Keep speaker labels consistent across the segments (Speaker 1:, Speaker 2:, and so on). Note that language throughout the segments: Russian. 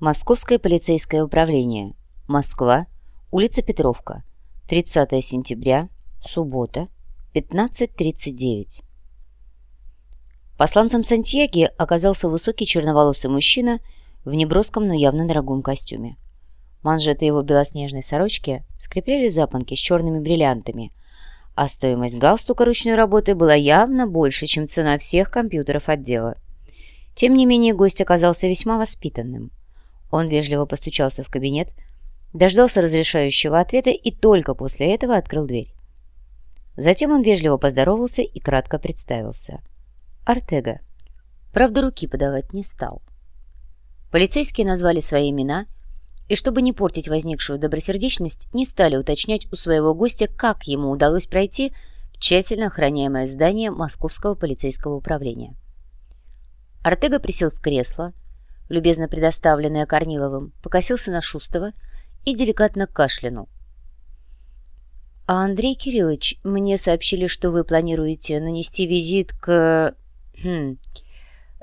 Speaker 1: Московское полицейское управление. Москва. Улица Петровка. 30 сентября. Суббота. 15.39. Посланцем Сантьяги оказался высокий черноволосый мужчина в неброском, но явно дорогом костюме. Манжеты его белоснежной сорочки скрепляли запонки с черными бриллиантами, а стоимость галстука ручной работы была явно больше, чем цена всех компьютеров отдела. Тем не менее, гость оказался весьма воспитанным. Он вежливо постучался в кабинет, дождался разрешающего ответа и только после этого открыл дверь. Затем он вежливо поздоровался и кратко представился. Артега. Правда, руки подавать не стал. Полицейские назвали свои имена и, чтобы не портить возникшую добросердечность, не стали уточнять у своего гостя, как ему удалось пройти в тщательно охраняемое здание Московского полицейского управления. Артега присел в кресло, любезно предоставленное Корниловым, покосился на Шустова и деликатно кашлянул. «А Андрей Кириллович, мне сообщили, что вы планируете нанести визит к... Хм,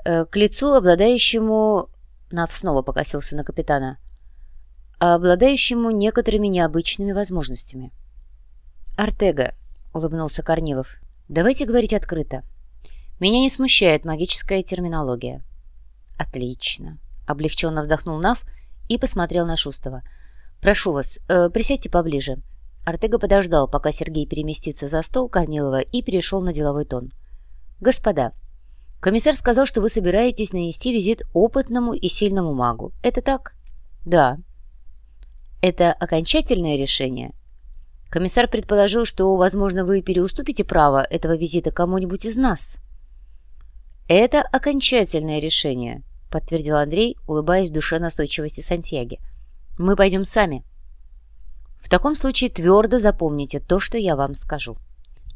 Speaker 1: э, к лицу, обладающему...» Нав снова покосился на капитана. «Обладающему некоторыми необычными возможностями». «Артега», — улыбнулся Корнилов, — «давайте говорить открыто. Меня не смущает магическая терминология». «Отлично», — облегченно вздохнул Нав и посмотрел на Шустова. «Прошу вас, э, присядьте поближе». Артега подождал, пока Сергей переместится за стол Корнилова и перешел на деловой тон. «Господа, комиссар сказал, что вы собираетесь нанести визит опытному и сильному магу. Это так?» «Да». «Это окончательное решение?» Комиссар предположил, что, возможно, вы переуступите право этого визита кому-нибудь из нас. «Это окончательное решение», — подтвердил Андрей, улыбаясь в душе настойчивости Сантьяги. «Мы пойдем сами». «В таком случае твердо запомните то, что я вам скажу».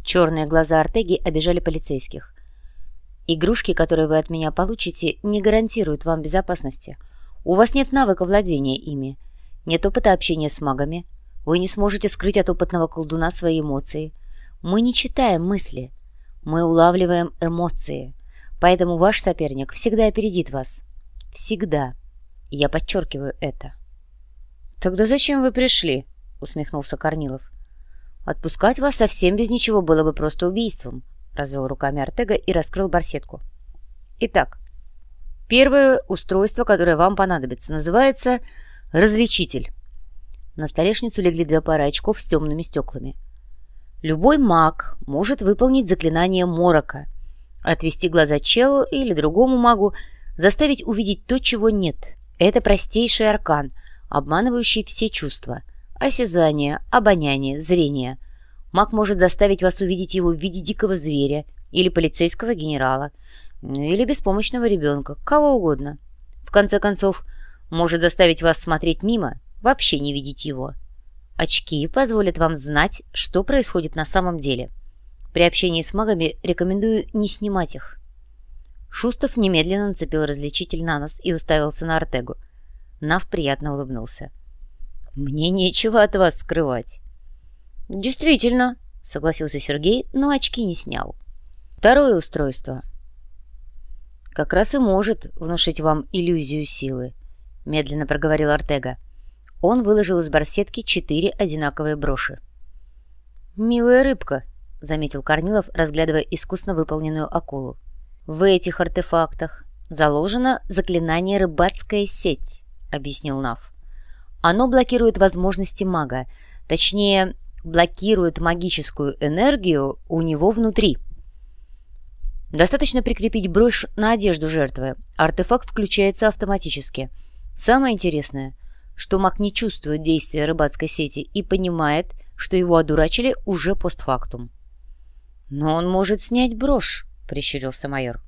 Speaker 1: Черные глаза Артеги обижали полицейских. «Игрушки, которые вы от меня получите, не гарантируют вам безопасности. У вас нет навыка владения ими, нет опыта общения с магами. Вы не сможете скрыть от опытного колдуна свои эмоции. Мы не читаем мысли, мы улавливаем эмоции». Поэтому ваш соперник всегда опередит вас. Всегда. Я подчеркиваю это. «Тогда зачем вы пришли?» — усмехнулся Корнилов. «Отпускать вас совсем без ничего было бы просто убийством», — развел руками Артега и раскрыл барсетку. «Итак, первое устройство, которое вам понадобится, называется «различитель». На столешницу легли две пары очков с темными стеклами. Любой маг может выполнить заклинание морока — Отвести глаза челу или другому магу, заставить увидеть то, чего нет. Это простейший аркан, обманывающий все чувства. Осязание, обоняние, зрение. Маг может заставить вас увидеть его в виде дикого зверя или полицейского генерала, или беспомощного ребенка, кого угодно. В конце концов, может заставить вас смотреть мимо, вообще не видеть его. Очки позволят вам знать, что происходит на самом деле – при общении с магами рекомендую не снимать их. Шустов немедленно нацепил различитель на нос и уставился на Артегу. Нав приятно улыбнулся. «Мне нечего от вас скрывать». «Действительно», — согласился Сергей, но очки не снял. «Второе устройство. Как раз и может внушить вам иллюзию силы», — медленно проговорил Артега. Он выложил из барсетки четыре одинаковые броши. «Милая рыбка», — заметил Корнилов, разглядывая искусно выполненную акулу. «В этих артефактах заложено заклинание «Рыбацкая сеть», — объяснил Нав. «Оно блокирует возможности мага, точнее, блокирует магическую энергию у него внутри». Достаточно прикрепить брошь на одежду жертвы. Артефакт включается автоматически. Самое интересное, что маг не чувствует действия рыбацкой сети и понимает, что его одурачили уже постфактум. «Но он может снять брошь», — прищурился майор.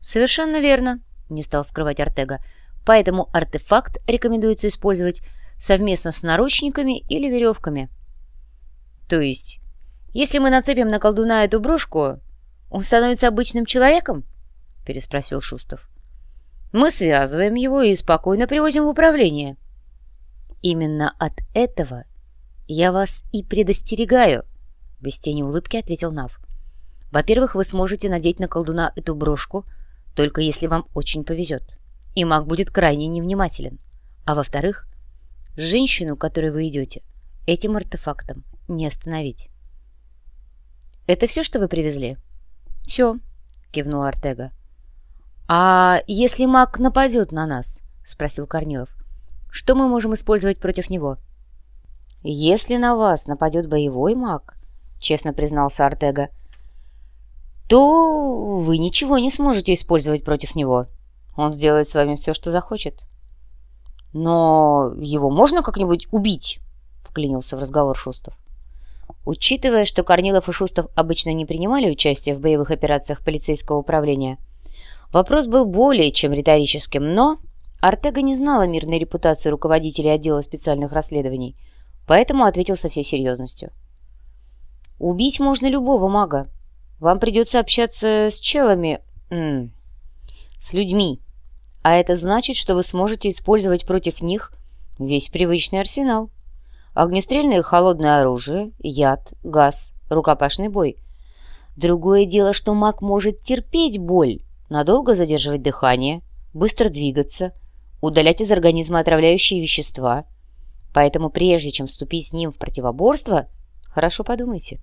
Speaker 1: «Совершенно верно», — не стал скрывать Артега. «Поэтому артефакт рекомендуется использовать совместно с наручниками или веревками». «То есть, если мы нацепим на колдуна эту брошку, он становится обычным человеком?» — переспросил Шустов. «Мы связываем его и спокойно привозим в управление». «Именно от этого я вас и предостерегаю», — без тени улыбки ответил Нав. Во-первых, вы сможете надеть на колдуна эту брошку, только если вам очень повезет, и маг будет крайне невнимателен. А во-вторых, женщину, которой вы идете, этим артефактом не остановить. «Это все, что вы привезли?» «Все», — кивнул Артега. «А если маг нападет на нас?» — спросил Корнилов. «Что мы можем использовать против него?» «Если на вас нападет боевой маг», — честно признался Артега, «то вы ничего не сможете использовать против него. Он сделает с вами все, что захочет». «Но его можно как-нибудь убить?» — вклинился в разговор Шустов. Учитывая, что Корнилов и Шустов обычно не принимали участие в боевых операциях полицейского управления, вопрос был более чем риторическим, но Артега не знала мирной репутации руководителей отдела специальных расследований, поэтому ответил со всей серьезностью. «Убить можно любого мага. Вам придется общаться с челами... С людьми. А это значит, что вы сможете использовать против них весь привычный арсенал» огнестрельное холодное оружие, яд, газ, рукопашный бой. Другое дело, что маг может терпеть боль, надолго задерживать дыхание, быстро двигаться, удалять из организма отравляющие вещества. Поэтому прежде чем вступить с ним в противоборство, хорошо подумайте.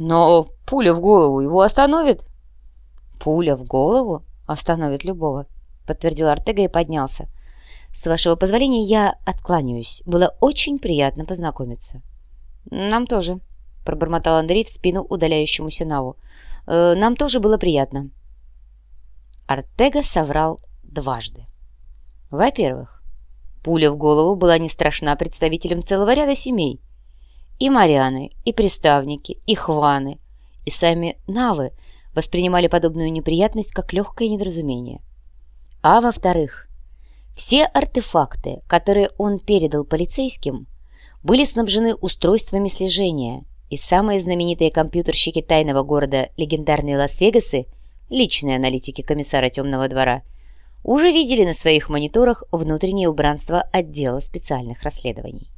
Speaker 1: Но пуля в голову его остановит? Пуля в голову остановит любого, подтвердил Артега и поднялся. С вашего позволения я откланяюсь. Было очень приятно познакомиться. Нам тоже, пробормотал Андрей в спину удаляющемуся Наву. Э, нам тоже было приятно. Артега соврал дважды. Во-первых, пуля в голову была не страшна представителям целого ряда семей. И Марианы, и приставники, и Хваны, и сами Навы воспринимали подобную неприятность как легкое недоразумение. А во-вторых, все артефакты, которые он передал полицейским, были снабжены устройствами слежения, и самые знаменитые компьютерщики тайного города легендарные Лас-Вегасы, личные аналитики комиссара Темного двора, уже видели на своих мониторах внутреннее убранство отдела специальных расследований.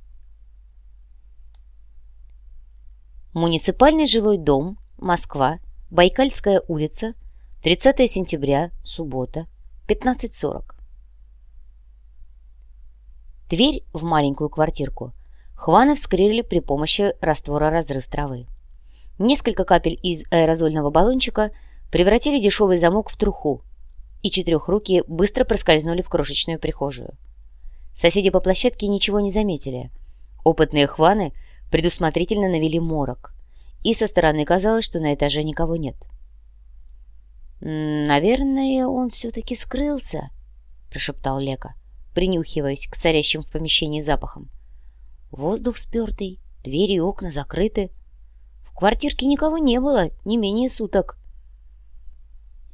Speaker 1: Муниципальный жилой дом, Москва, Байкальская улица, 30 сентября, суббота, 15.40. Дверь в маленькую квартирку Хваны вскрыли при помощи раствора разрыв травы. Несколько капель из аэрозольного баллончика превратили дешевый замок в труху, и четырехруки быстро проскользнули в крошечную прихожую. Соседи по площадке ничего не заметили. Опытные хваны предусмотрительно навели морок, и со стороны казалось, что на этаже никого нет. «Наверное, он все-таки скрылся», — прошептал Лека принюхиваясь к царящим в помещении запахам. Воздух спертый, двери и окна закрыты. В квартирке никого не было, не менее суток.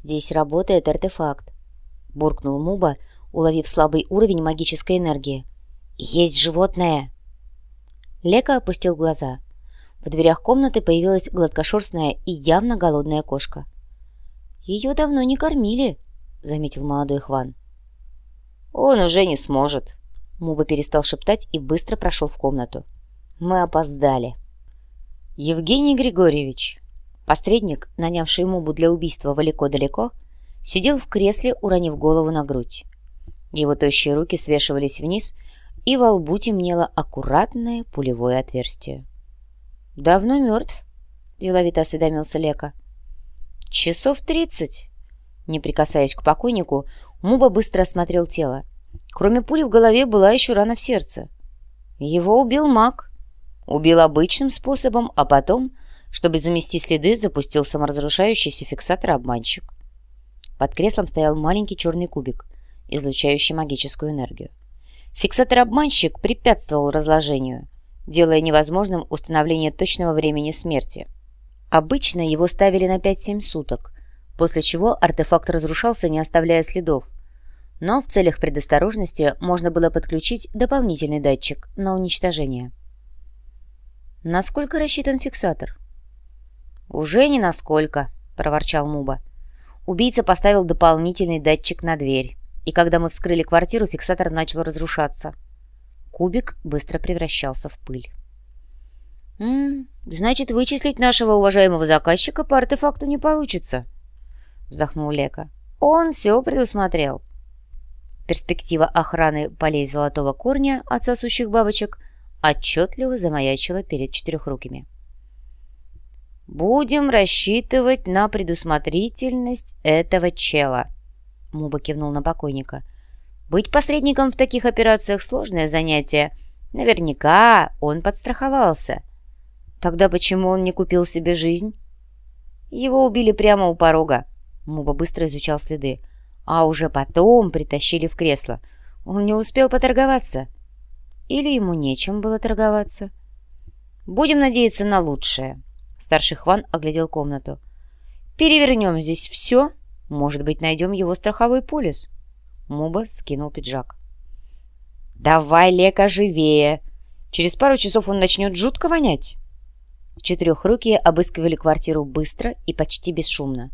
Speaker 1: «Здесь работает артефакт», — буркнул Муба, уловив слабый уровень магической энергии. «Есть животное!» Лека опустил глаза. В дверях комнаты появилась гладкошерстная и явно голодная кошка. «Ее давно не кормили», — заметил молодой Хван. «Он уже не сможет». Муба перестал шептать и быстро прошел в комнату. «Мы опоздали». Евгений Григорьевич, посредник, нанявший Мубу для убийства далеко-далеко, сидел в кресле, уронив голову на грудь. Его тощие руки свешивались вниз, и во лбу темнело аккуратное пулевое отверстие. «Давно мертв?» — деловито осведомился Лека. «Часов тридцать». Не прикасаясь к покойнику, Муба быстро осмотрел тело. Кроме пули в голове была еще рана в сердце. Его убил маг. Убил обычным способом, а потом, чтобы замести следы, запустил саморазрушающийся фиксатор-обманщик. Под креслом стоял маленький черный кубик, излучающий магическую энергию. Фиксатор-обманщик препятствовал разложению, делая невозможным установление точного времени смерти. Обычно его ставили на 5-7 суток, после чего артефакт разрушался, не оставляя следов. Но в целях предосторожности можно было подключить дополнительный датчик на уничтожение. «Насколько рассчитан фиксатор?» «Уже не насколько», — проворчал Муба. Убийца поставил дополнительный датчик на дверь, и когда мы вскрыли квартиру, фиксатор начал разрушаться. Кубик быстро превращался в пыль. «М -м, «Значит, вычислить нашего уважаемого заказчика по артефакту не получится», — вздохнул Лека. «Он все предусмотрел». Перспектива охраны полей золотого корня от сосущих бабочек отчетливо замаячила перед четырехрукими. «Будем рассчитывать на предусмотрительность этого чела», — Муба кивнул на покойника. «Быть посредником в таких операциях — сложное занятие. Наверняка он подстраховался. Тогда почему он не купил себе жизнь?» «Его убили прямо у порога», — Муба быстро изучал следы а уже потом притащили в кресло. Он не успел поторговаться. Или ему нечем было торговаться. «Будем надеяться на лучшее», — старший Хван оглядел комнату. «Перевернем здесь все. Может быть, найдем его страховой полис». Муба скинул пиджак. «Давай, Лека, живее! Через пару часов он начнет жутко вонять!» Четырехрукие обыскивали квартиру быстро и почти бесшумно.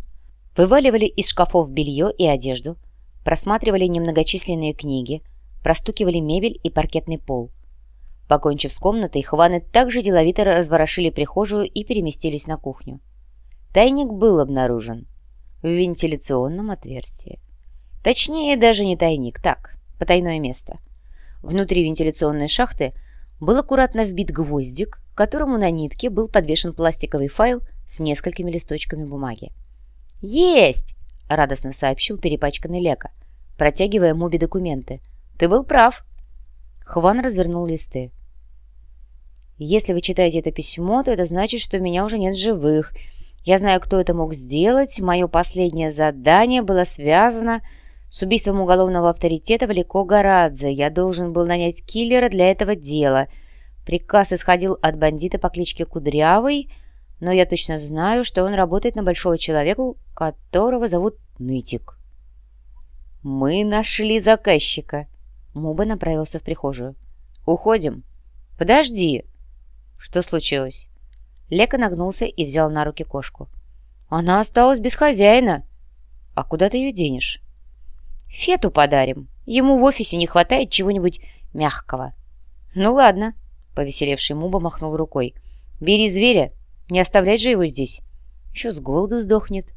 Speaker 1: Вываливали из шкафов белье и одежду, просматривали немногочисленные книги, простукивали мебель и паркетный пол. Покончив с комнатой, хваны также деловито разворошили прихожую и переместились на кухню. Тайник был обнаружен в вентиляционном отверстии. Точнее, даже не тайник, так, потайное место. Внутри вентиляционной шахты был аккуратно вбит гвоздик, к которому на нитке был подвешен пластиковый файл с несколькими листочками бумаги. «Есть!» — радостно сообщил перепачканный Лека, протягивая Муби документы. «Ты был прав!» Хван развернул листы. «Если вы читаете это письмо, то это значит, что меня уже нет живых. Я знаю, кто это мог сделать. Мое последнее задание было связано с убийством уголовного авторитета Валико Горадзе. Я должен был нанять киллера для этого дела. Приказ исходил от бандита по кличке Кудрявый — но я точно знаю, что он работает на большого человека, которого зовут Нытик. «Мы нашли заказчика!» Муба направился в прихожую. «Уходим!» «Подожди!» «Что случилось?» Лека нагнулся и взял на руки кошку. «Она осталась без хозяина!» «А куда ты ее денешь?» «Фету подарим. Ему в офисе не хватает чего-нибудь мягкого». «Ну ладно», — повеселевший Муба махнул рукой. «Бери зверя не оставлять же его здесь. Еще с голоду сдохнет.